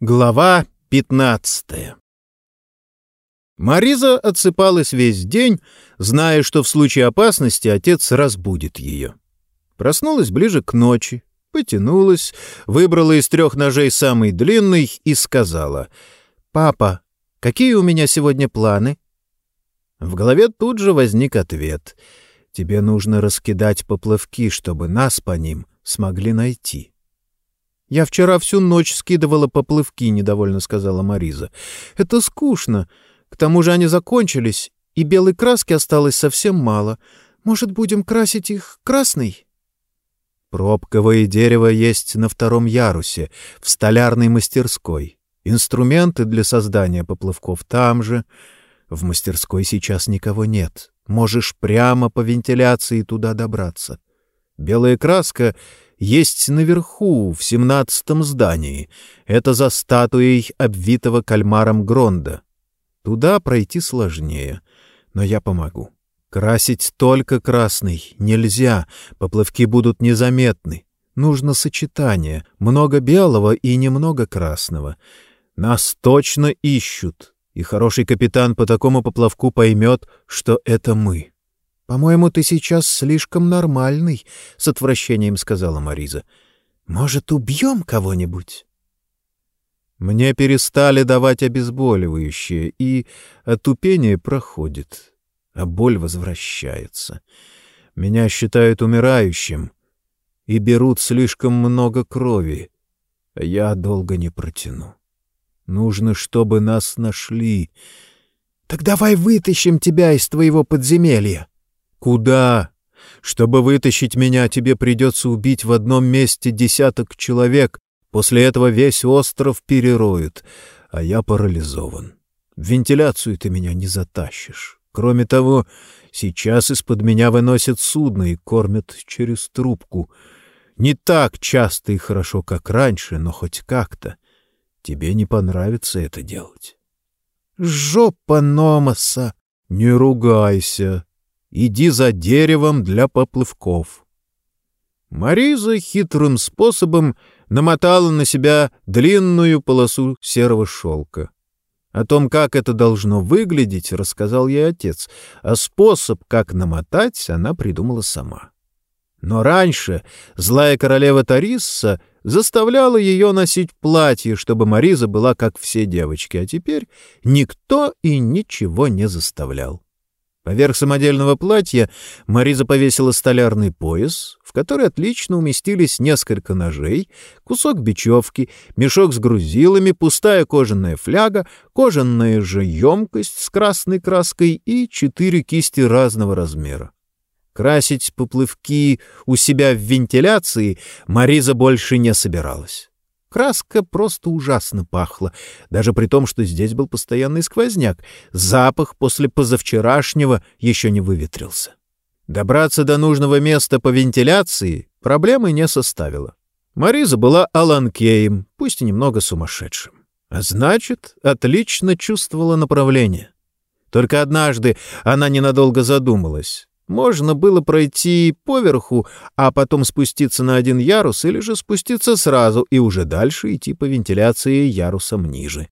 Глава пятнадцатая Мариза отсыпалась весь день, зная, что в случае опасности отец разбудит ее. Проснулась ближе к ночи, потянулась, выбрала из трех ножей самый длинный и сказала, «Папа, какие у меня сегодня планы?» В голове тут же возник ответ. «Тебе нужно раскидать поплавки, чтобы нас по ним смогли найти». «Я вчера всю ночь скидывала поплывки», — недовольно сказала Мариза. «Это скучно. К тому же они закончились, и белой краски осталось совсем мало. Может, будем красить их красной?» «Пробковое дерево есть на втором ярусе, в столярной мастерской. Инструменты для создания поплавков там же. В мастерской сейчас никого нет. Можешь прямо по вентиляции туда добраться. Белая краска есть наверху, в семнадцатом здании. Это за статуей обвитого кальмаром Гронда. Туда пройти сложнее, но я помогу. Красить только красный нельзя, поплавки будут незаметны. Нужно сочетание, много белого и немного красного. Нас точно ищут, и хороший капитан по такому поплавку поймет, что это мы. «По-моему, ты сейчас слишком нормальный», — с отвращением сказала Мариза. «Может, убьем кого-нибудь?» Мне перестали давать обезболивающее, и отупение проходит, а боль возвращается. Меня считают умирающим и берут слишком много крови, а я долго не протяну. Нужно, чтобы нас нашли. Так давай вытащим тебя из твоего подземелья. «Куда? Чтобы вытащить меня, тебе придется убить в одном месте десяток человек. После этого весь остров перероют, а я парализован. В вентиляцию ты меня не затащишь. Кроме того, сейчас из-под меня выносят судно и кормят через трубку. Не так часто и хорошо, как раньше, но хоть как-то. Тебе не понравится это делать». «Жопа Номаса!» «Не ругайся!» Иди за деревом для поплывков. Мариза хитрым способом намотала на себя длинную полосу серого шелка. О том, как это должно выглядеть, рассказал ей отец, а способ, как намотать, она придумала сама. Но раньше злая королева Тарисса заставляла ее носить платье, чтобы Мариза была как все девочки, а теперь никто и ничего не заставлял. Поверх самодельного платья Мариза повесила столярный пояс, в который отлично уместились несколько ножей, кусок бечевки, мешок с грузилами, пустая кожаная фляга, кожаная же емкость с красной краской и четыре кисти разного размера. Красить поплывки у себя в вентиляции Мариза больше не собиралась. Краска просто ужасно пахла, даже при том, что здесь был постоянный сквозняк. Запах после позавчерашнего еще не выветрился. Добраться до нужного места по вентиляции проблемы не составило. Мариза была аланкеем, пусть и немного сумасшедшим. А значит, отлично чувствовала направление. Только однажды она ненадолго задумалась. Можно было пройти поверху, а потом спуститься на один ярус или же спуститься сразу и уже дальше идти по вентиляции ярусом ниже.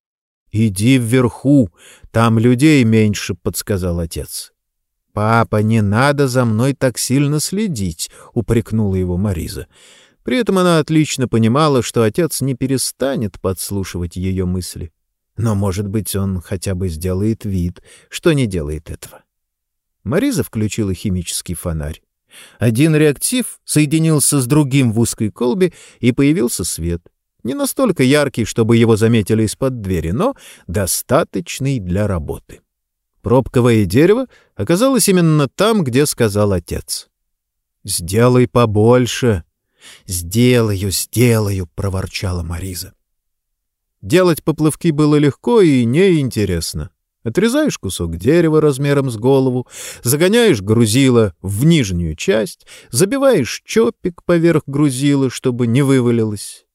«Иди вверху, там людей меньше», — подсказал отец. «Папа, не надо за мной так сильно следить», — упрекнула его Мариза. При этом она отлично понимала, что отец не перестанет подслушивать ее мысли. Но, может быть, он хотя бы сделает вид, что не делает этого. Мариза включила химический фонарь. Один реактив соединился с другим в узкой колбе, и появился свет. Не настолько яркий, чтобы его заметили из-под двери, но достаточный для работы. Пробковое дерево оказалось именно там, где сказал отец. «Сделай побольше». «Сделаю, сделаю», — проворчала Мариза. Делать поплавки было легко и неинтересно. Отрезаешь кусок дерева размером с голову, загоняешь грузило в нижнюю часть, забиваешь чопик поверх грузила, чтобы не вывалилось.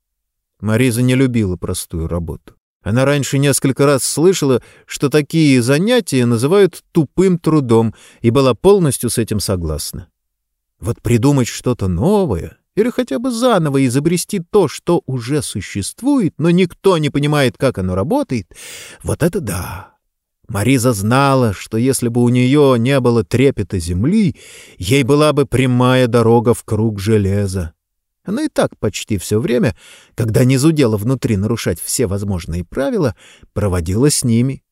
Мариза не любила простую работу. Она раньше несколько раз слышала, что такие занятия называют тупым трудом, и была полностью с этим согласна. Вот придумать что-то новое, или хотя бы заново изобрести то, что уже существует, но никто не понимает, как оно работает, вот это да. Мариза знала, что если бы у нее не было трепета земли, ей была бы прямая дорога в круг железа. Она и так почти все время, когда не зудела внутри нарушать все возможные правила, проводила с ними.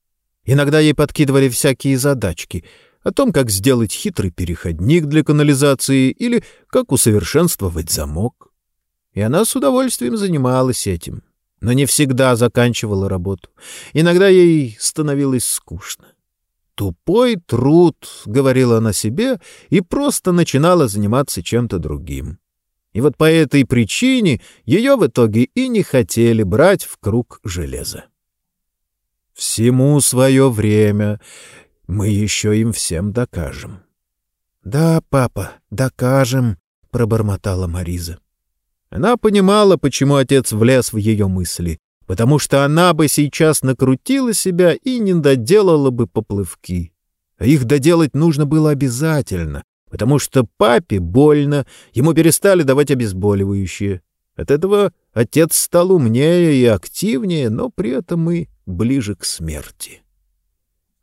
Иногда ей подкидывали всякие задачки о том, как сделать хитрый переходник для канализации или как усовершенствовать замок. И она с удовольствием занималась этим, но не всегда заканчивала работу. Иногда ей становилось скучно. «Тупой труд», — говорила она себе, и просто начинала заниматься чем-то другим. И вот по этой причине ее в итоге и не хотели брать в круг железа. «Всему свое время. Мы еще им всем докажем». «Да, папа, докажем», — пробормотала Мариза. Она понимала, почему отец влез в ее мысли, потому что она бы сейчас накрутила себя и не доделала бы поплывки. А их доделать нужно было обязательно, потому что папе больно, ему перестали давать обезболивающие. От этого отец стал умнее и активнее, но при этом и ближе к смерти.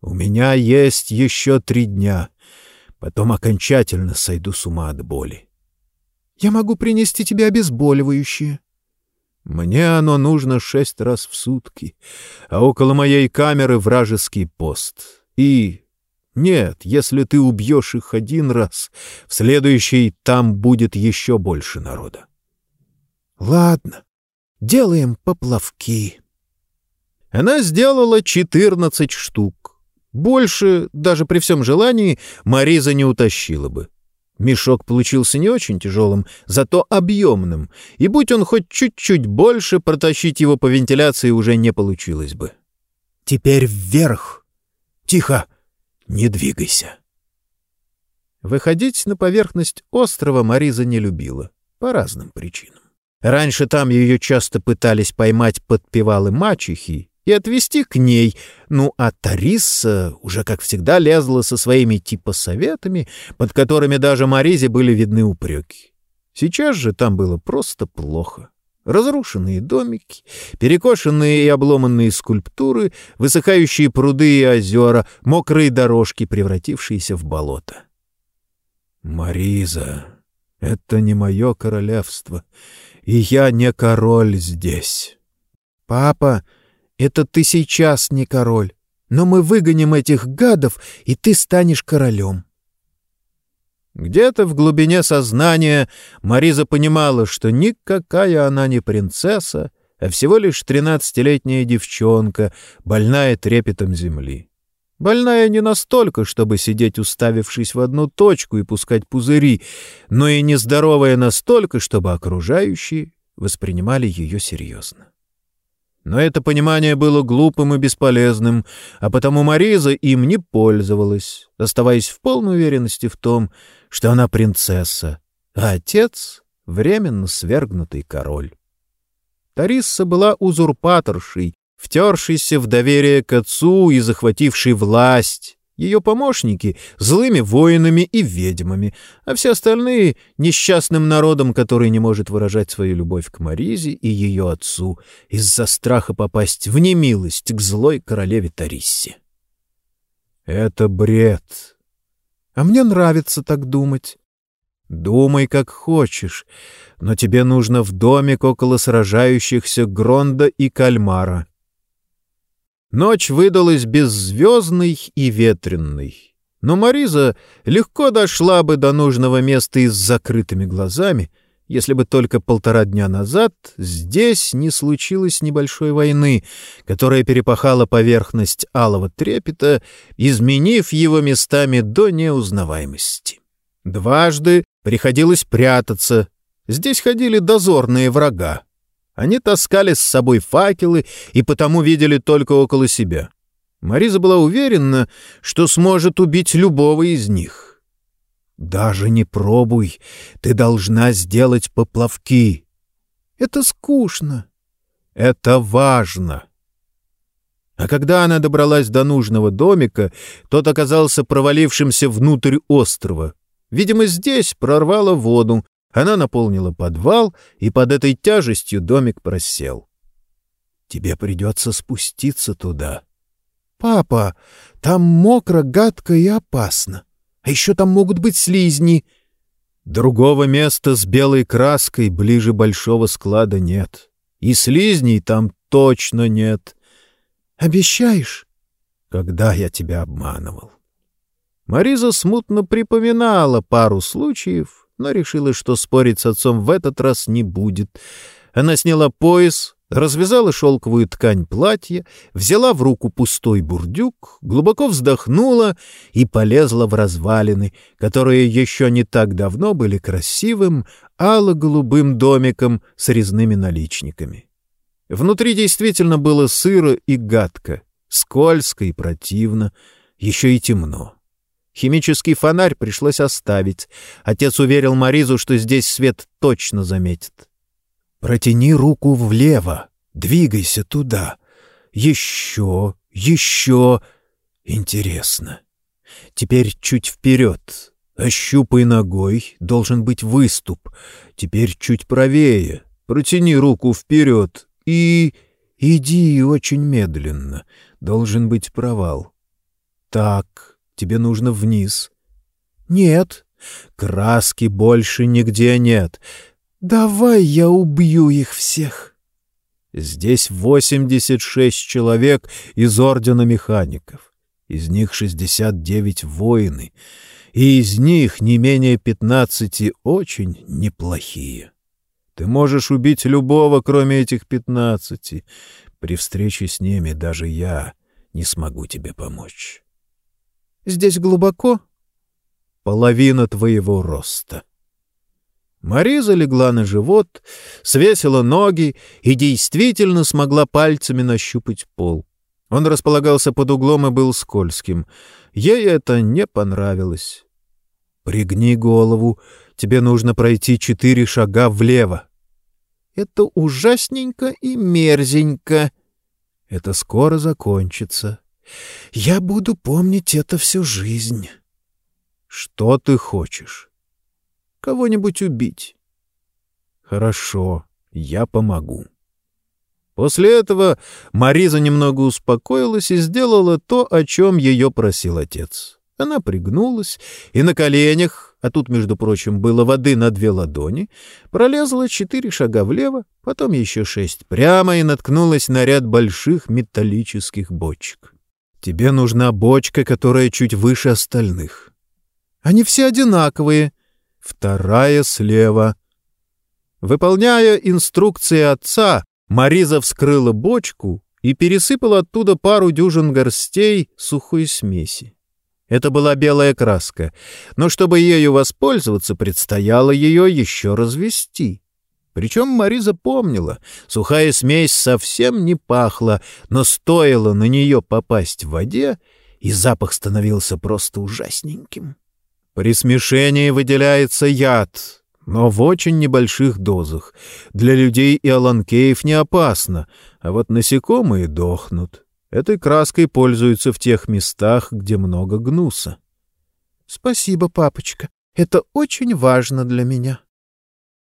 «У меня есть еще три дня, потом окончательно сойду с ума от боли». «Я могу принести тебе обезболивающее». «Мне оно нужно шесть раз в сутки, а около моей камеры вражеский пост. И нет, если ты убьешь их один раз, в следующий там будет еще больше народа. Ладно, делаем поплавки. Она сделала четырнадцать штук. Больше, даже при всем желании, Мариза не утащила бы. Мешок получился не очень тяжелым, зато объемным, и будь он хоть чуть-чуть больше, протащить его по вентиляции уже не получилось бы. «Теперь вверх! Тихо!» Не двигайся. Выходить на поверхность острова Мариза не любила. По разным причинам. Раньше там ее часто пытались поймать подпевалы мачехи и отвезти к ней, ну а Тариса уже, как всегда, лезла со своими типа советами, под которыми даже Маризе были видны упреки. Сейчас же там было просто плохо. Разрушенные домики, перекошенные и обломанные скульптуры, высыхающие пруды и озера, мокрые дорожки, превратившиеся в болото. «Мариза, это не мое королевство, и я не король здесь». «Папа, это ты сейчас не король, но мы выгоним этих гадов, и ты станешь королем». Где-то в глубине сознания Мариза понимала, что никакая она не принцесса, а всего лишь тринадцатилетняя девчонка, больная трепетом земли. Больная не настолько, чтобы сидеть уставившись в одну точку и пускать пузыри, но и нездоровая настолько, чтобы окружающие воспринимали ее серьезно. Но это понимание было глупым и бесполезным, а потому Мариза им не пользовалась, оставаясь в полной уверенности в том, что она принцесса, а отец — временно свергнутый король. Тарисса была узурпаторшей, втершейся в доверие к отцу и захватившей власть, ее помощники — злыми воинами и ведьмами, а все остальные — несчастным народом, который не может выражать свою любовь к Маризе и ее отцу из-за страха попасть в немилость к злой королеве Тариссе. «Это бред. А мне нравится так думать. Думай, как хочешь, но тебе нужно в домик около сражающихся Гронда и Кальмара». Ночь выдалась беззвездной и ветренной. Но Мариза легко дошла бы до нужного места и с закрытыми глазами, если бы только полтора дня назад здесь не случилось небольшой войны, которая перепахала поверхность алого трепета, изменив его местами до неузнаваемости. Дважды приходилось прятаться. Здесь ходили дозорные врага. Они таскали с собой факелы и потому видели только около себя. Мариза была уверена, что сможет убить любого из них. «Даже не пробуй, ты должна сделать поплавки». «Это скучно». «Это важно». А когда она добралась до нужного домика, тот оказался провалившимся внутрь острова. Видимо, здесь прорвало воду, Она наполнила подвал, и под этой тяжестью домик просел. «Тебе придется спуститься туда». «Папа, там мокро, гадко и опасно. А еще там могут быть слизни». Другого места с белой краской ближе большого склада нет. И слизней там точно нет. Обещаешь? Когда я тебя обманывал? Мариза смутно припоминала пару случаев, но решила, что спорить с отцом в этот раз не будет. Она сняла пояс, развязала шелковую ткань платья, взяла в руку пустой бурдюк, глубоко вздохнула и полезла в развалины, которые еще не так давно были красивым, ало-голубым домиком с резными наличниками. Внутри действительно было сыро и гадко, скользко и противно, еще и темно. Химический фонарь пришлось оставить. Отец уверил Маризу, что здесь свет точно заметит. «Протяни руку влево, двигайся туда. Еще, еще. Интересно. Теперь чуть вперед. Ощупай ногой, должен быть выступ. Теперь чуть правее. Протяни руку вперед и... Иди очень медленно. Должен быть провал. Так, Тебе нужно вниз. Нет, краски больше нигде нет. Давай я убью их всех. Здесь 86 человек из Ордена Механиков. Из них 69 воины, и из них не менее 15 очень неплохие. Ты можешь убить любого, кроме этих 15. При встрече с ними даже я не смогу тебе помочь. Здесь глубоко? Половина твоего роста. Мариза легла на живот, свесила ноги и действительно смогла пальцами нащупать пол. Он располагался под углом и был скользким. Ей это не понравилось. «Пригни голову. Тебе нужно пройти четыре шага влево». «Это ужасненько и мерзенько». «Это скоро закончится». Я буду помнить это всю жизнь. Что ты хочешь? Кого-нибудь убить. Хорошо, я помогу. После этого Мариза немного успокоилась и сделала то, о чем ее просил отец. Она пригнулась и на коленях, а тут, между прочим, было воды на две ладони, пролезла четыре шага влево, потом еще шесть прямо и наткнулась на ряд больших металлических бочек. Тебе нужна бочка, которая чуть выше остальных. Они все одинаковые. Вторая слева. Выполняя инструкции отца, Мариза вскрыла бочку и пересыпала оттуда пару дюжин горстей сухой смеси. Это была белая краска, но чтобы ею воспользоваться, предстояло ее еще развести. Причем Мариза помнила, сухая смесь совсем не пахла, но стоило на нее попасть в воде, и запах становился просто ужасненьким. При смешении выделяется яд, но в очень небольших дозах. Для людей и аланкеев не опасно, а вот насекомые дохнут. Этой краской пользуются в тех местах, где много гнуса. — Спасибо, папочка. Это очень важно для меня.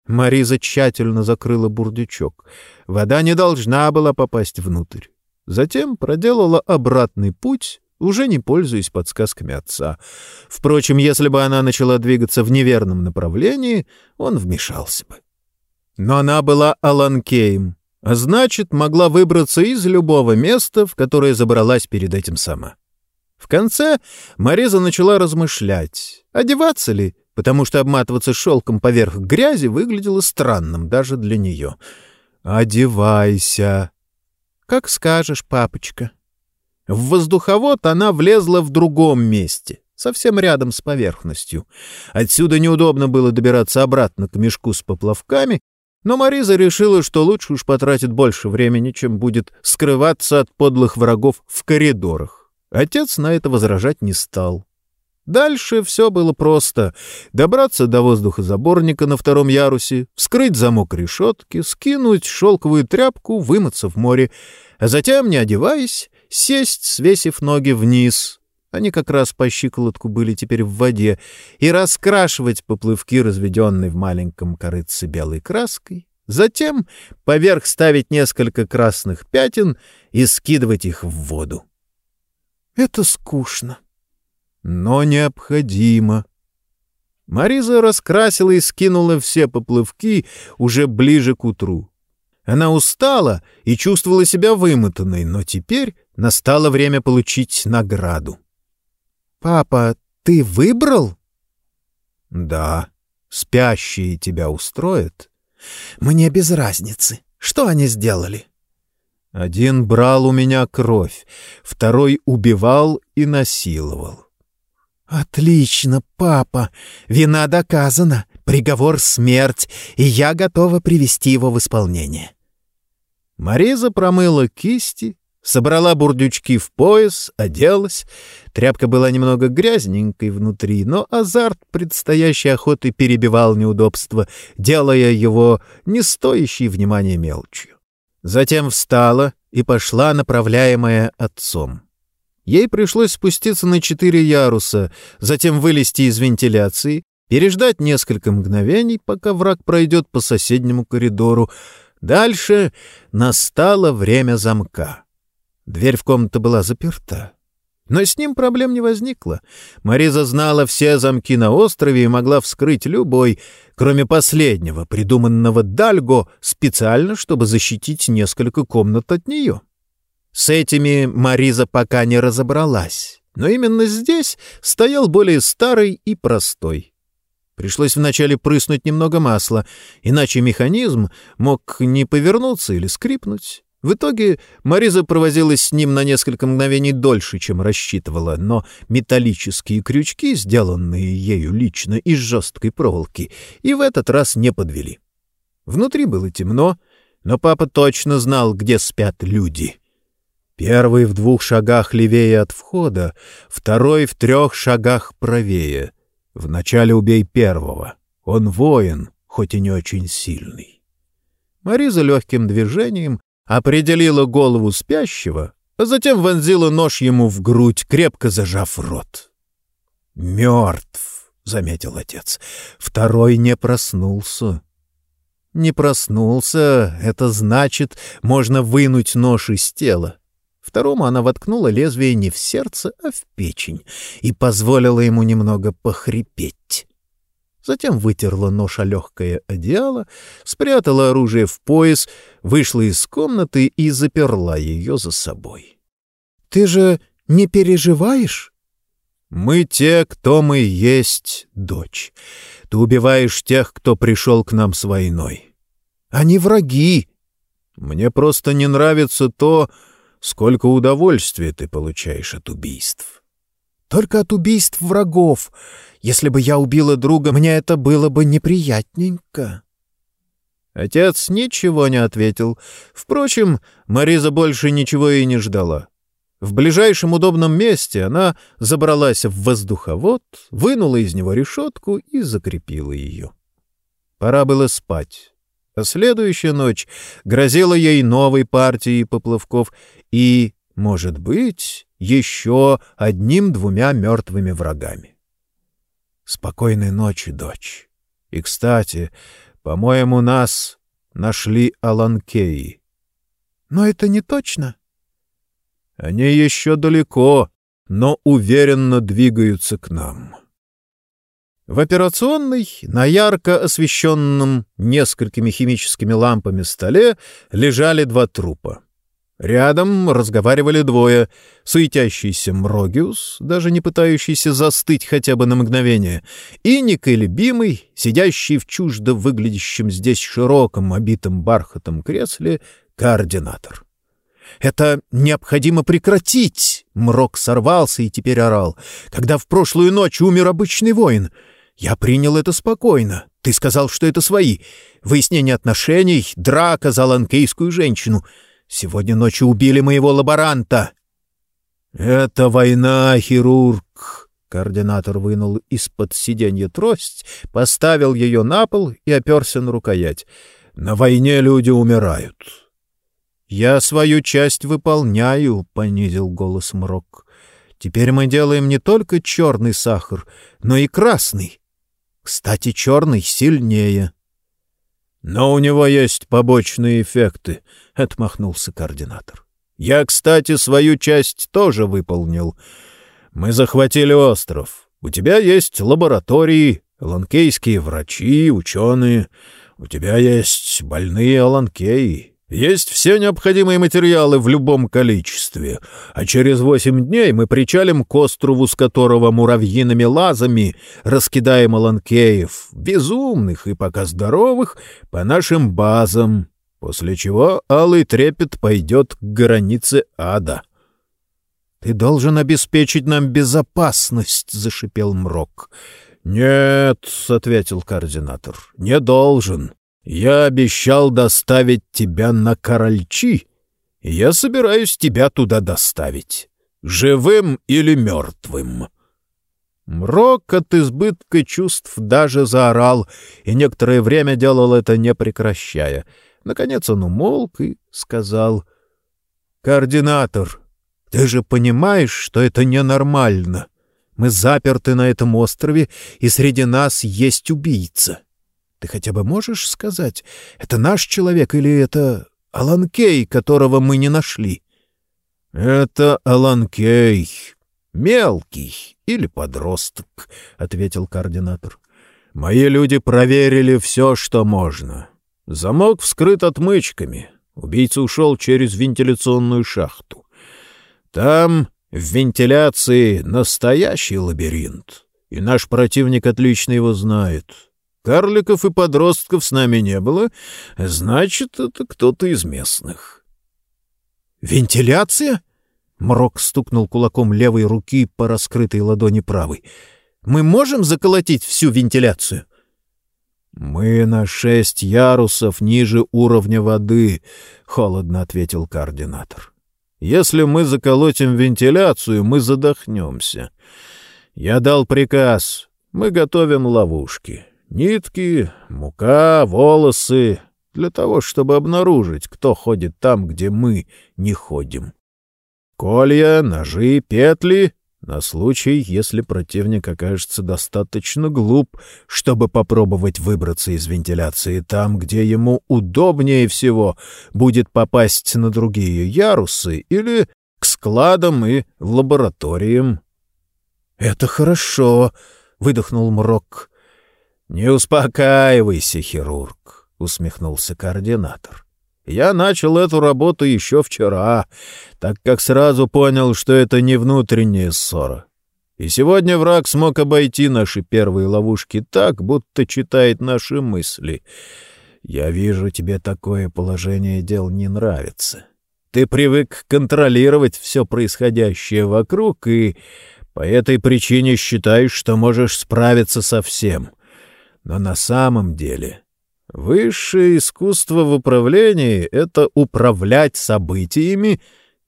Мариза тщательно закрыла бурдючок. Вода не должна была попасть внутрь. Затем проделала обратный путь, уже не пользуясь подсказками отца. Впрочем, если бы она начала двигаться в неверном направлении, он вмешался бы. Но она была Аланкеем, а значит, могла выбраться из любого места, в которое забралась перед этим сама. В конце Мариза начала размышлять, одеваться ли, потому что обматываться шелком поверх грязи выглядело странным даже для нее. «Одевайся!» «Как скажешь, папочка». В воздуховод она влезла в другом месте, совсем рядом с поверхностью. Отсюда неудобно было добираться обратно к мешку с поплавками, но Мариза решила, что лучше уж потратит больше времени, чем будет скрываться от подлых врагов в коридорах. Отец на это возражать не стал. Дальше все было просто. Добраться до воздухозаборника на втором ярусе, вскрыть замок решетки, скинуть шелковую тряпку, вымыться в море, а затем, не одеваясь, сесть, свесив ноги вниз. они как раз по щиколотку были теперь в воде, и раскрашивать поплывки, разведенные в маленьком корыце белой краской, затем поверх ставить несколько красных пятен и скидывать их в воду. Это скучно. Но необходимо. Мариза раскрасила и скинула все поплывки уже ближе к утру. Она устала и чувствовала себя вымотанной, но теперь настало время получить награду. «Папа, ты выбрал?» «Да. Спящие тебя устроят?» «Мне без разницы. Что они сделали?» «Один брал у меня кровь, второй убивал и насиловал». «Отлично, папа. Вина доказана. Приговор — смерть, и я готова привести его в исполнение». Мариза промыла кисти, собрала бурдючки в пояс, оделась. Тряпка была немного грязненькой внутри, но азарт предстоящей охоты перебивал неудобства, делая его не стоящей внимания мелочью. Затем встала и пошла, направляемая отцом. Ей пришлось спуститься на четыре яруса, затем вылезти из вентиляции, переждать несколько мгновений, пока враг пройдет по соседнему коридору. Дальше настало время замка. Дверь в комнату была заперта. Но с ним проблем не возникло. Мариза знала все замки на острове и могла вскрыть любой, кроме последнего, придуманного Дальго специально, чтобы защитить несколько комнат от нее. С этими Мариза пока не разобралась, но именно здесь стоял более старый и простой. Пришлось вначале прыснуть немного масла, иначе механизм мог не повернуться или скрипнуть. В итоге Мариза провозилась с ним на несколько мгновений дольше, чем рассчитывала, но металлические крючки, сделанные ею лично из жесткой проволоки, и в этот раз не подвели. Внутри было темно, но папа точно знал, где спят люди. Первый в двух шагах левее от входа, второй в трех шагах правее. Вначале убей первого. Он воин, хоть и не очень сильный. Мариза легким движением определила голову спящего, а затем вонзила нож ему в грудь, крепко зажав рот. «Мертв», — заметил отец. Второй не проснулся. «Не проснулся — это значит, можно вынуть нож из тела». Второму она воткнула лезвие не в сердце, а в печень и позволила ему немного похрипеть. Затем вытерла нож о легкое одеяло, спрятала оружие в пояс, вышла из комнаты и заперла ее за собой. — Ты же не переживаешь? — Мы те, кто мы есть, дочь. Ты убиваешь тех, кто пришел к нам с войной. — Они враги. — Мне просто не нравится то, сколько удовольствия ты получаешь от убийств. — Только от убийств врагов. Если бы я убила друга, мне это было бы неприятненько». Отец ничего не ответил. Впрочем, Мариза больше ничего и не ждала. В ближайшем удобном месте она забралась в воздуховод, вынула из него решетку и закрепила ее. Пора было спать. А следующая ночь грозила ей новой партией поплавков и, может быть, еще одним-двумя мертвыми врагами. Спокойной ночи, дочь. И, кстати, по-моему, нас нашли Аланкеи. Но это не точно. Они еще далеко, но уверенно двигаются к нам. В операционной, на ярко освещенном несколькими химическими лампами столе лежали два трупа. Рядом разговаривали двое. Суетящийся Мрогиус, даже не пытающийся застыть хотя бы на мгновение, и неколебимый, сидящий в чуждо выглядящем здесь широком, обитом бархатом кресле, координатор. «Это необходимо прекратить!» Мрок сорвался и теперь орал. «Когда в прошлую ночь умер обычный воин, я принял это спокойно. Ты сказал, что это свои. Выяснение отношений, драка за ланкейскую женщину — Сегодня ночью убили моего лаборанта». «Это война, хирург!» Координатор вынул из-под сиденья трость, поставил ее на пол и оперся на рукоять. «На войне люди умирают». «Я свою часть выполняю», — понизил голос Мрок. Теперь мы делаем не только черный сахар, но и красный. Кстати, черный сильнее. Но у него есть побочные эффекты, — отмахнулся координатор. Я, кстати, свою часть тоже выполнил. Мы захватили остров. У тебя есть лаборатории, ланкейские врачи, ученые. У тебя есть больные аланкеи. Есть все необходимые материалы в любом количестве, а через восемь дней мы причалим к острову, с которого муравьиными лазами раскидаем аланкеев, безумных и пока здоровых, по нашим базам, после чего алый трепет пойдет к границе ада. — Ты должен обеспечить нам безопасность, — зашипел Мрок. — Нет, — ответил координатор, — не должен. Я обещал доставить тебя на Корольчи, я собираюсь тебя туда доставить, живым или мертвым». Мрок от избытка чувств даже заорал, и некоторое время делал это не прекращая. Наконец он умолк и сказал, «Координатор, ты же понимаешь, что это ненормально. Мы заперты на этом острове, и среди нас есть убийца. Ты хотя бы можешь сказать, это наш человек или это Алан Кей, которого мы не нашли? — Это Алан Кей. Мелкий или подросток, — ответил координатор. — Мои люди проверили все, что можно. Замок вскрыт отмычками. Убийца ушел через вентиляционную шахту. Там в вентиляции настоящий лабиринт, и наш противник отлично его знает. Карликов и подростков с нами не было, значит, это кто-то из местных. «Вентиляция?» — Мрок стукнул кулаком левой руки по раскрытой ладони правой. «Мы можем заколотить всю вентиляцию?» «Мы на шесть ярусов ниже уровня воды», — холодно ответил координатор. «Если мы заколотим вентиляцию, мы задохнемся. Я дал приказ. Мы готовим ловушки. Нитки, мука, волосы для того, чтобы обнаружить, кто ходит там, где мы не ходим. Колья, ножи, петли на случай, если противник окажется достаточно глуп, чтобы попробовать выбраться из вентиляции там, где ему удобнее всего будет попасть на другие ярусы или к складам и лабораториям. — Это хорошо, — выдохнул Мрок. «Не успокаивайся, хирург», — усмехнулся координатор. «Я начал эту работу еще вчера, так как сразу понял, что это не внутренняя ссора. И сегодня враг смог обойти наши первые ловушки так, будто читает наши мысли. Я вижу, тебе такое положение дел не нравится. Ты привык контролировать все происходящее вокруг и по этой причине считаешь, что можешь справиться со всем». Но на самом деле высшее искусство в управлении — это управлять событиями,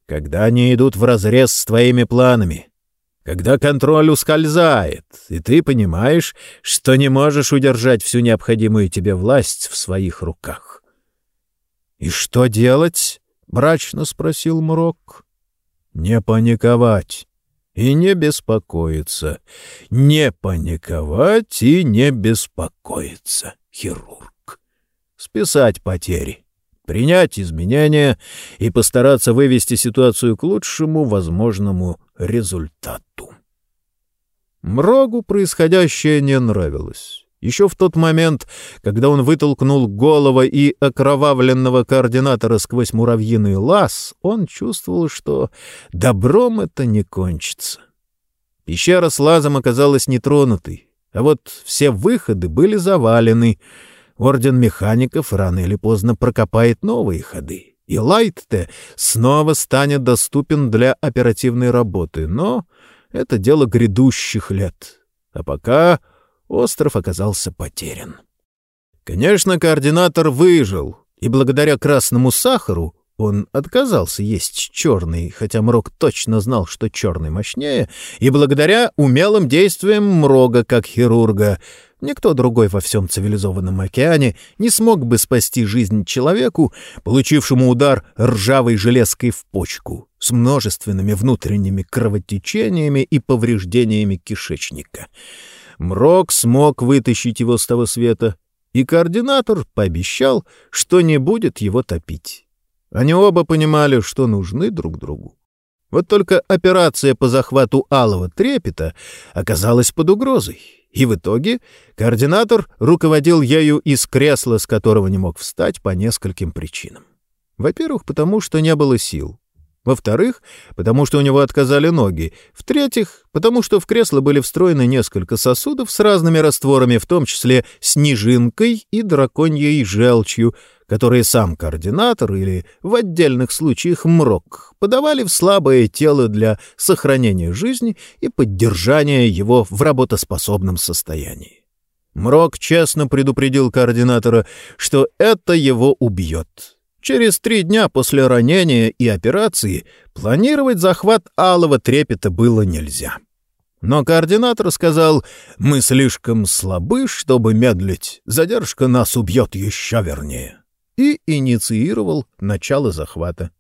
когда они идут вразрез с твоими планами, когда контроль ускользает, и ты понимаешь, что не можешь удержать всю необходимую тебе власть в своих руках. — И что делать? — брачно спросил Мрок. — Не паниковать и не беспокоиться. Не паниковать и не беспокоиться, хирург. Списать потери, принять изменения и постараться вывести ситуацию к лучшему возможному результату. Мрогу происходящее не нравилось. Еще в тот момент, когда он вытолкнул голова и окровавленного координатора сквозь муравьиный лаз, он чувствовал, что добром это не кончится. Пещера с лазом оказалась нетронутой, а вот все выходы были завалены. Орден механиков рано или поздно прокопает новые ходы, и Лайтте снова станет доступен для оперативной работы, но это дело грядущих лет. А пока остров оказался потерян. Конечно, координатор выжил, и благодаря красному сахару он отказался есть черный, хотя Мрог точно знал, что черный мощнее, и благодаря умелым действиям Мрога как хирурга Никто другой во всем цивилизованном океане не смог бы спасти жизнь человеку, получившему удар ржавой железкой в почку с множественными внутренними кровотечениями и повреждениями кишечника. Мрок смог вытащить его с того света, и координатор пообещал, что не будет его топить. Они оба понимали, что нужны друг другу. Вот только операция по захвату алого трепета оказалась под угрозой, и в итоге координатор руководил ею из кресла, с которого не мог встать по нескольким причинам. Во-первых, потому что не было сил. Во-вторых, потому что у него отказали ноги. В-третьих, потому что в кресло были встроены несколько сосудов с разными растворами, в том числе снежинкой и драконьей желчью, которые сам координатор или в отдельных случаях мрок подавали в слабое тело для сохранения жизни и поддержания его в работоспособном состоянии. Мрок честно предупредил координатора, что это его убьет. Через три дня после ранения и операции планировать захват алого трепета было нельзя. Но координатор сказал, мы слишком слабы, чтобы медлить, задержка нас убьет еще вернее и инициировал начало захвата.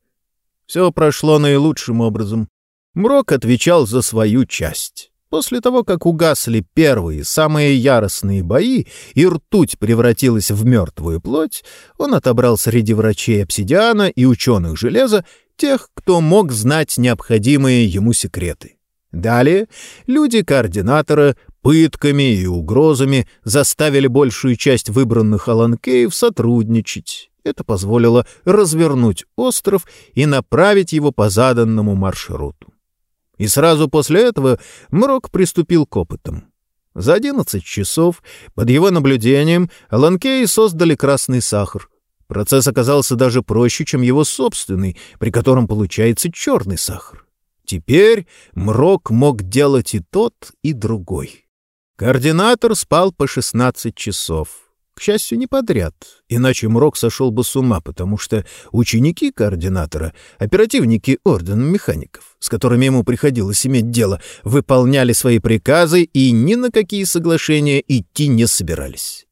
Все прошло наилучшим образом. Мрок отвечал за свою часть. После того, как угасли первые, самые яростные бои, и ртуть превратилась в мертвую плоть, он отобрал среди врачей обсидиана и ученых железа тех, кто мог знать необходимые ему секреты. Далее люди координатора пытками и угрозами заставили большую часть выбранных Аланкеев сотрудничать, это позволило развернуть остров и направить его по заданному маршруту. И сразу после этого Мрок приступил к опытам. За одиннадцать часов под его наблюдением Ланкеи создали красный сахар. Процесс оказался даже проще, чем его собственный, при котором получается черный сахар. Теперь Мрок мог делать и тот, и другой. Координатор спал по 16 часов. К счастью, не подряд, иначе Мрок сошел бы с ума, потому что ученики координатора, оперативники Ордена Механиков, с которыми ему приходилось иметь дело, выполняли свои приказы и ни на какие соглашения идти не собирались.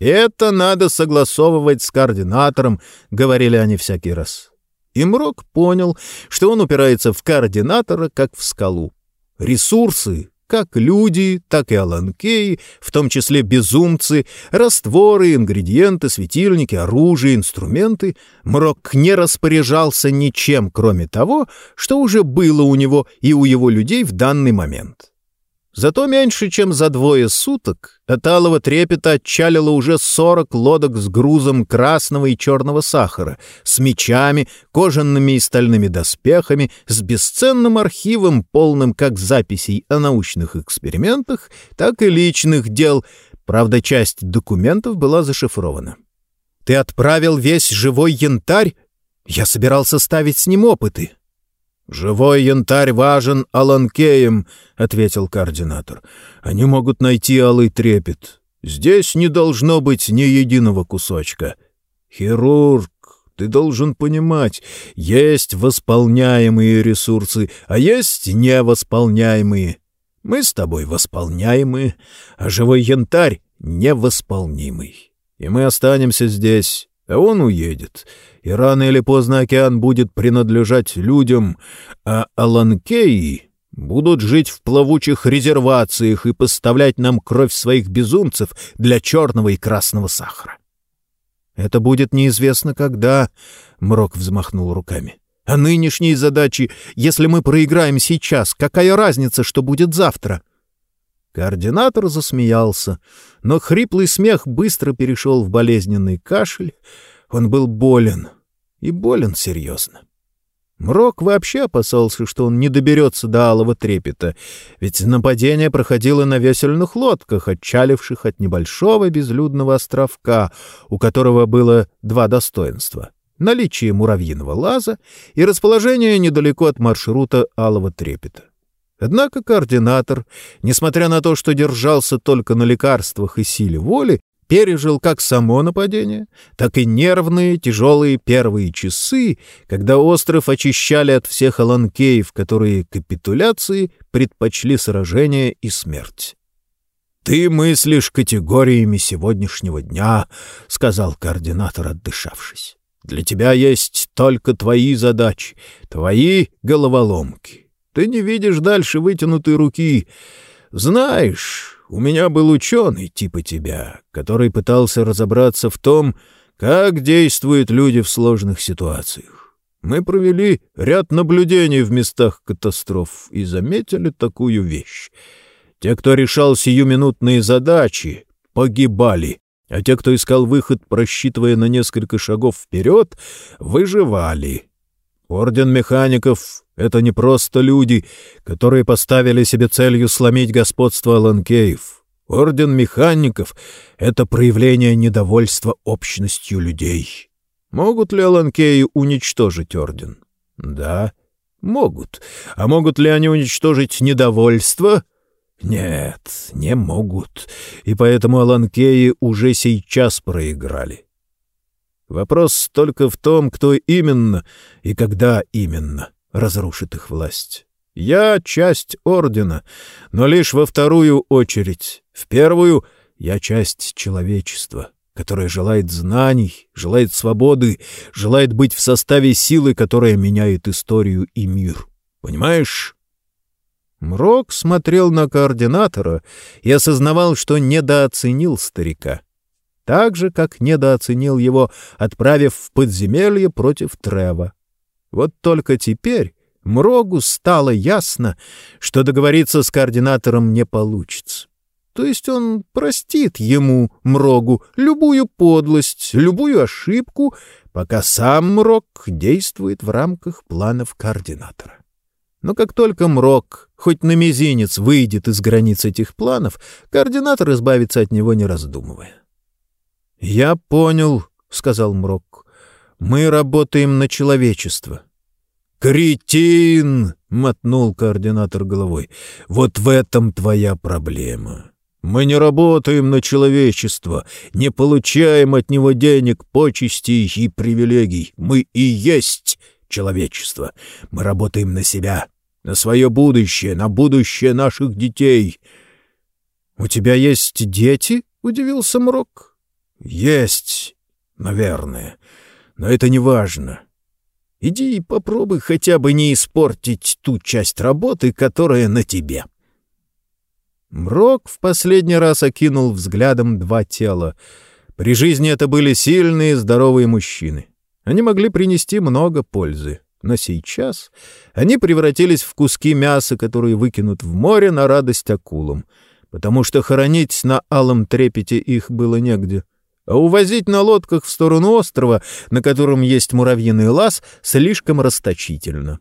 «Это надо согласовывать с координатором», — говорили они всякий раз. И Мрок понял, что он упирается в координатора, как в скалу. Ресурсы, как люди, так и аланкеи, в том числе безумцы, растворы, ингредиенты, светильники, оружие, инструменты, Мрок не распоряжался ничем, кроме того, что уже было у него и у его людей в данный момент. Зато меньше чем за двое суток от алого трепета отчалило уже сорок лодок с грузом красного и черного сахара, с мечами, кожаными и стальными доспехами, с бесценным архивом, полным как записей о научных экспериментах, так и личных дел. Правда, часть документов была зашифрована. «Ты отправил весь живой янтарь? Я собирался ставить с ним опыты». «Живой янтарь важен Аланкеем», — ответил координатор. «Они могут найти алый трепет. Здесь не должно быть ни единого кусочка. Хирург, ты должен понимать, есть восполняемые ресурсы, а есть невосполняемые. Мы с тобой восполняемые, а живой янтарь невосполнимый. И мы останемся здесь, а он уедет, и рано или поздно океан будет принадлежать людям, а Аланкеи будут жить в плавучих резервациях и поставлять нам кровь своих безумцев для черного и красного сахара. Это будет неизвестно когда, — Мрок взмахнул руками. А нынешние задачи, если мы проиграем сейчас, какая разница, что будет завтра? Координатор засмеялся, но хриплый смех быстро перешел в болезненный кашель. Он был болен, и болен серьезно. Мрок вообще опасался, что он не доберется до алого трепета, ведь нападение проходило на весельных лодках, отчаливших от небольшого безлюдного островка, у которого было два достоинства — наличие муравьиного лаза и расположение недалеко от маршрута алого трепета. Однако координатор, несмотря на то, что держался только на лекарствах и силе воли, пережил как само нападение, так и нервные тяжелые первые часы, когда остров очищали от всех аланкеев, которые капитуляции предпочли сражение и смерть. «Ты мыслишь категориями сегодняшнего дня», — сказал координатор, отдышавшись. «Для тебя есть только твои задачи, твои головоломки. Ты не видишь дальше вытянутой руки. Знаешь, у меня был ученый типа тебя, который пытался разобраться в том, как действуют люди в сложных ситуациях. Мы провели ряд наблюдений в местах катастроф и заметили такую вещь. Те, кто решал сиюминутные задачи, погибали, а те, кто искал выход, просчитывая на несколько шагов вперед, выживали. Орден механиков — это не просто люди, которые поставили себе целью сломить господство Аланкеев. Орден механиков — это проявление недовольства общностью людей. Могут ли Аланкеи уничтожить орден? Да, могут. А могут ли они уничтожить недовольство — нет, не могут, и поэтому Аланкеи уже сейчас проиграли. Вопрос только в том, кто именно и когда именно разрушит их власть. Я часть ордена, но лишь во вторую очередь. В первую я часть человечества, которое желает знаний, желает свободы, желает быть в составе силы, которая меняет историю и мир. Понимаешь? Мрок смотрел на координатора и осознавал, что недооценил старика. Так же, как недооценил его, отправив в подземелье против Трева. Вот только теперь Мрогу стало ясно, что договориться с координатором не получится. То есть он простит ему, Мрогу, любую подлость, любую ошибку, пока сам Мрог действует в рамках планов координатора. Но как только Мрок хоть на мизинец выйдет из границ этих планов, координатор избавится от него, не раздумывая. «Я понял», — сказал Мрок. «Мы работаем на человечество». «Кретин!» — мотнул координатор головой. «Вот в этом твоя проблема. Мы не работаем на человечество, не получаем от него денег, почестей и привилегий. Мы и есть человечество. Мы работаем на себя, на свое будущее, на будущее наших детей. — У тебя есть дети? — удивился Мрок. — Есть, наверное, но это не важно. Иди и попробуй хотя бы не испортить ту часть работы, которая на тебе. Мрок в последний раз окинул взглядом два тела. При жизни это были сильные, здоровые мужчины. Они могли принести много пользы. Но сейчас они превратились в куски мяса, которые выкинут в море на радость акулам, потому что хоронить на алом трепете их было негде. А увозить на лодках в сторону острова, на котором есть муравьиный лаз, слишком расточительно.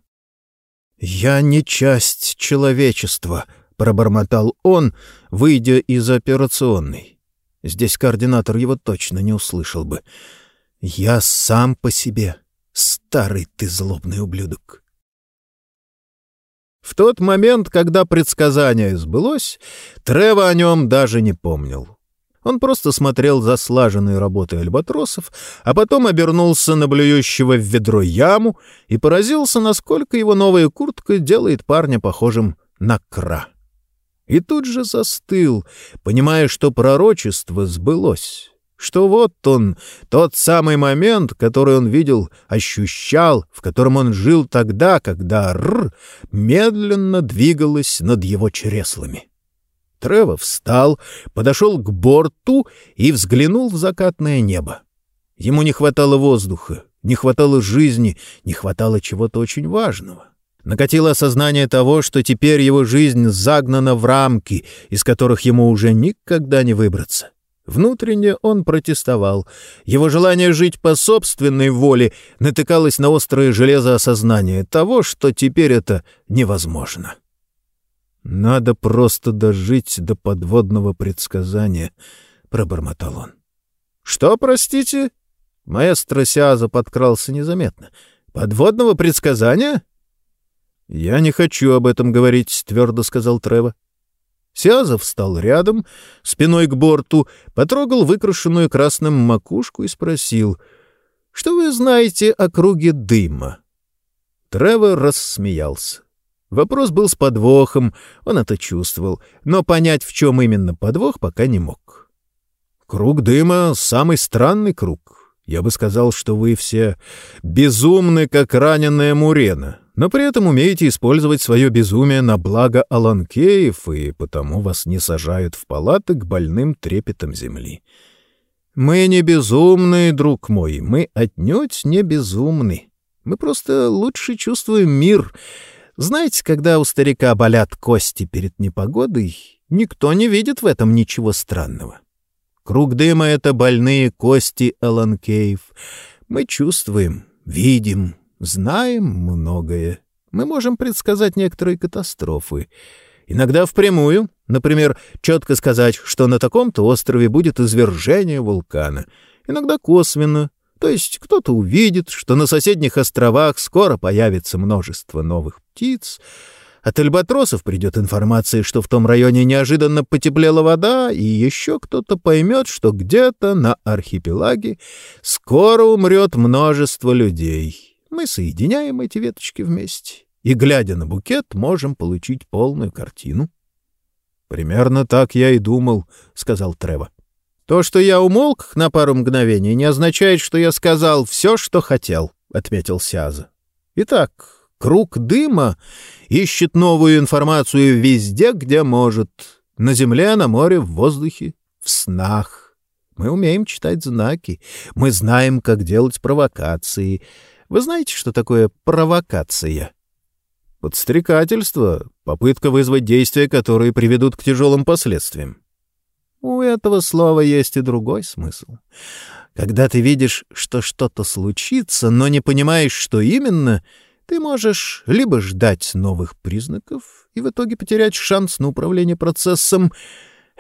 «Я не часть человечества», — пробормотал он, выйдя из операционной. Здесь координатор его точно не услышал бы. «Я сам по себе». Старый ты злобный ублюдок. В тот момент, когда предсказание сбылось, Трево о нем даже не помнил. Он просто смотрел за слаженной работой альбатросов, а потом обернулся на блюющего в ведро яму и поразился, насколько его новая куртка делает парня похожим на кра. И тут же застыл, понимая, что пророчество сбылось что вот он, тот самый момент, который он видел, ощущал, в котором он жил тогда, когда Р медленно двигалась над его чреслами. Трево встал, подошел к борту и взглянул в закатное небо. Ему не хватало воздуха, не хватало жизни, не хватало чего-то очень важного. Накатило осознание того, что теперь его жизнь загнана в рамки, из которых ему уже никогда не выбраться. Внутренне он протестовал. Его желание жить по собственной воле натыкалось на острое железо осознания того, что теперь это невозможно. «Надо просто дожить до подводного предсказания», — пробормотал он. «Что, простите?» Маэстро Сиаза подкрался незаметно. «Подводного предсказания?» «Я не хочу об этом говорить», — твердо сказал Трево. Сиазов встал рядом, спиной к борту, потрогал выкрашенную красным макушку и спросил, «Что вы знаете о круге дыма?» Тревор рассмеялся. Вопрос был с подвохом, он это чувствовал, но понять, в чем именно подвох, пока не мог. Круг дыма — самый странный круг. Я бы сказал, что вы все безумны, как раненая мурена, но при этом умеете использовать свое безумие на благо Аланкеев, и потому вас не сажают в палаты к больным трепетам земли. Мы не безумны, друг мой, мы отнюдь не безумны. Мы просто лучше чувствуем мир. Знаете, когда у старика болят кости перед непогодой, никто не видит в этом ничего странного. Круг дыма — это больные кости Аланкеев. Мы чувствуем, видим, знаем многое. Мы можем предсказать некоторые катастрофы. Иногда впрямую, например, четко сказать, что на таком-то острове будет извержение вулкана. Иногда косвенно, то есть кто-то увидит, что на соседних островах скоро появится множество новых птиц, от альбатросов придет информация, что в том районе неожиданно потеплела вода, и еще кто-то поймет, что где-то на архипелаге скоро умрет множество людей. Мы соединяем эти веточки вместе и, глядя на букет, можем получить полную картину. — Примерно так я и думал, — сказал Трево. — То, что я умолк на пару мгновений, не означает, что я сказал все, что хотел, — отметил Сяза. — Итак, круг дыма ищет новую информацию везде, где может. На земле, на море, в воздухе, в снах. Мы умеем читать знаки, мы знаем, как делать провокации — вы знаете, что такое провокация? Подстрекательство, попытка вызвать действия, которые приведут к тяжелым последствиям. У этого слова есть и другой смысл. Когда ты видишь, что что-то случится, но не понимаешь, что именно, ты можешь либо ждать новых признаков и в итоге потерять шанс на управление процессом,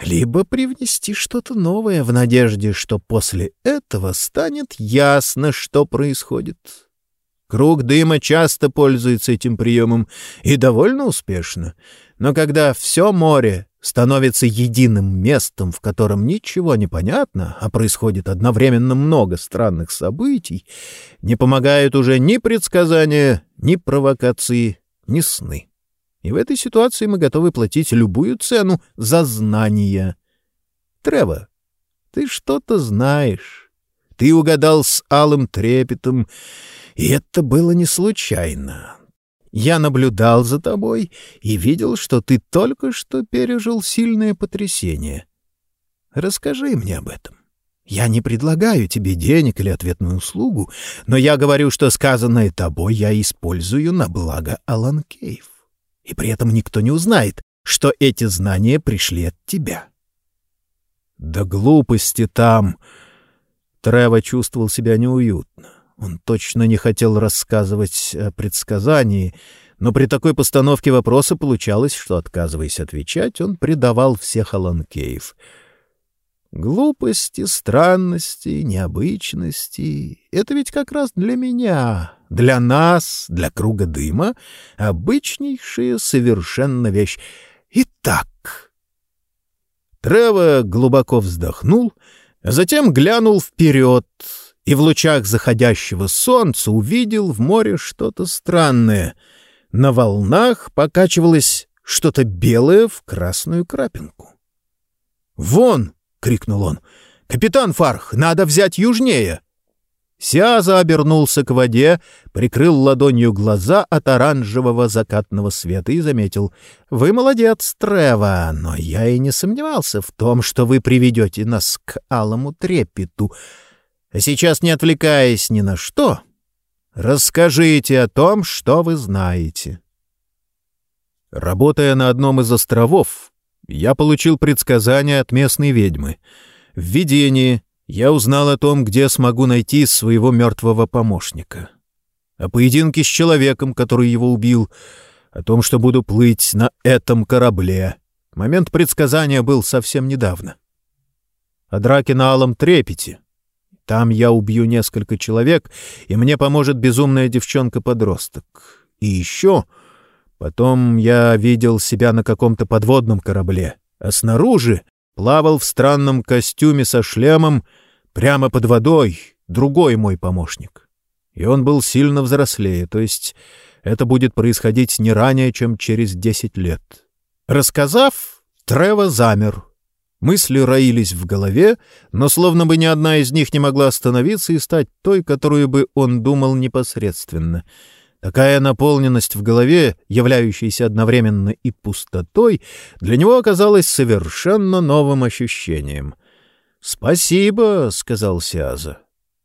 либо привнести что-то новое в надежде, что после этого станет ясно, что происходит. Круг дыма часто пользуется этим приемом и довольно успешно. Но когда все море становится единым местом, в котором ничего не понятно, а происходит одновременно много странных событий, не помогают уже ни предсказания, ни провокации, ни сны. И в этой ситуации мы готовы платить любую цену за знания. Трево, ты что-то знаешь. Ты угадал с алым трепетом, и это было не случайно. Я наблюдал за тобой и видел, что ты только что пережил сильное потрясение. Расскажи мне об этом. Я не предлагаю тебе денег или ответную услугу, но я говорю, что сказанное тобой я использую на благо Аланкеев. И при этом никто не узнает, что эти знания пришли от тебя. Да глупости там. Трево чувствовал себя неуютно. Он точно не хотел рассказывать о предсказании, но при такой постановке вопроса получалось, что, отказываясь отвечать, он предавал всех Аланкеев. Глупости, странности, необычности — это ведь как раз для меня, для нас, для круга дыма, обычнейшая совершенно вещь. Итак... Трево глубоко вздохнул, затем глянул вперед — и в лучах заходящего солнца увидел в море что-то странное. На волнах покачивалось что-то белое в красную крапинку. «Вон!» — крикнул он. «Капитан Фарх, надо взять южнее!» Сиаза обернулся к воде, прикрыл ладонью глаза от оранжевого закатного света и заметил. «Вы молодец, Трева, но я и не сомневался в том, что вы приведете нас к алому трепету. А сейчас, не отвлекаясь ни на что, расскажите о том, что вы знаете. Работая на одном из островов, я получил предсказание от местной ведьмы. В видении я узнал о том, где смогу найти своего мертвого помощника. О поединке с человеком, который его убил, о том, что буду плыть на этом корабле. Момент предсказания был совсем недавно. О драке на Алом Трепете — там я убью несколько человек, и мне поможет безумная девчонка-подросток. И еще... Потом я видел себя на каком-то подводном корабле, а снаружи плавал в странном костюме со шлемом прямо под водой другой мой помощник. И он был сильно взрослее, то есть Это будет происходить не ранее, чем через десять лет. Рассказав, Трево замер. Мысли роились в голове, но словно бы ни одна из них не могла остановиться и стать той, которую бы он думал непосредственно. Такая наполненность в голове, являющаяся одновременно и пустотой, для него оказалась совершенно новым ощущением. «Спасибо», — сказал Сиаза.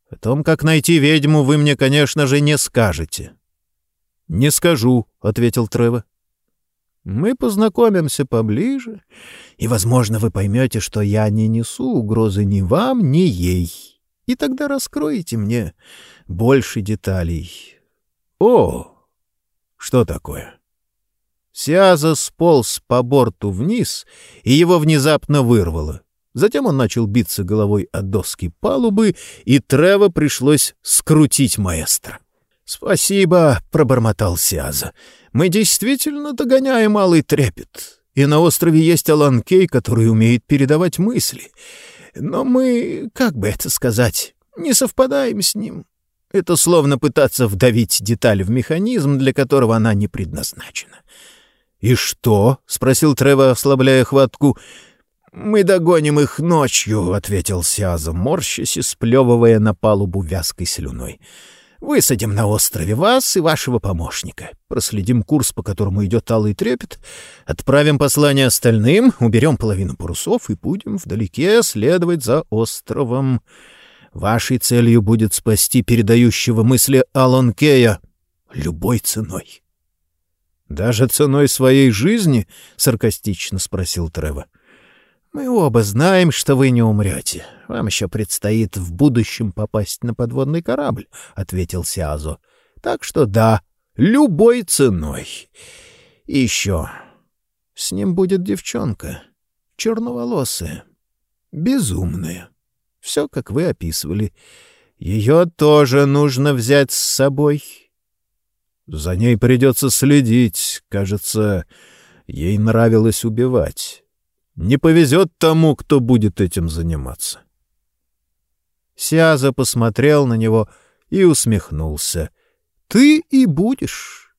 «О том, как найти ведьму, вы мне, конечно же, не скажете». «Не скажу», — ответил Трево. «Мы познакомимся поближе, и, возможно, вы поймете, что я не несу угрозы ни вам, ни ей, и тогда раскроете мне больше деталей». «О! Что такое?» Сиаза сполз по борту вниз, и его внезапно вырвало. Затем он начал биться головой о доски палубы, и Трево пришлось скрутить маэстро. «Спасибо», — пробормотал Сиаза. «Мы действительно догоняем малый трепет, и на острове есть Аланкей, который умеет передавать мысли. Но мы, как бы это сказать, не совпадаем с ним. Это словно пытаться вдавить деталь в механизм, для которого она не предназначена». «И что?» — спросил Трево, ослабляя хватку. «Мы догоним их ночью», — ответил Сиаза, морщась и сплевывая на палубу вязкой слюной. «Высадим на острове вас и вашего помощника. Проследим курс, по которому идет алый трепет, отправим послание остальным, уберем половину парусов и будем вдалеке следовать за островом. Вашей целью будет спасти передающего мысли Алан Кея любой ценой». «Даже ценой своей жизни?» — саркастично спросил Трево. — мы оба знаем, что вы не умрете. Вам еще предстоит в будущем попасть на подводный корабль, — ответил Сиазо. Так что да, любой ценой. И еще. С ним будет девчонка. Черноволосая. Безумная. Все, как вы описывали. Ее тоже нужно взять с собой. За ней придется следить. Кажется, ей нравилось убивать. Не повезет тому, кто будет этим заниматься. Сиаза посмотрел на него и усмехнулся. — Ты и будешь.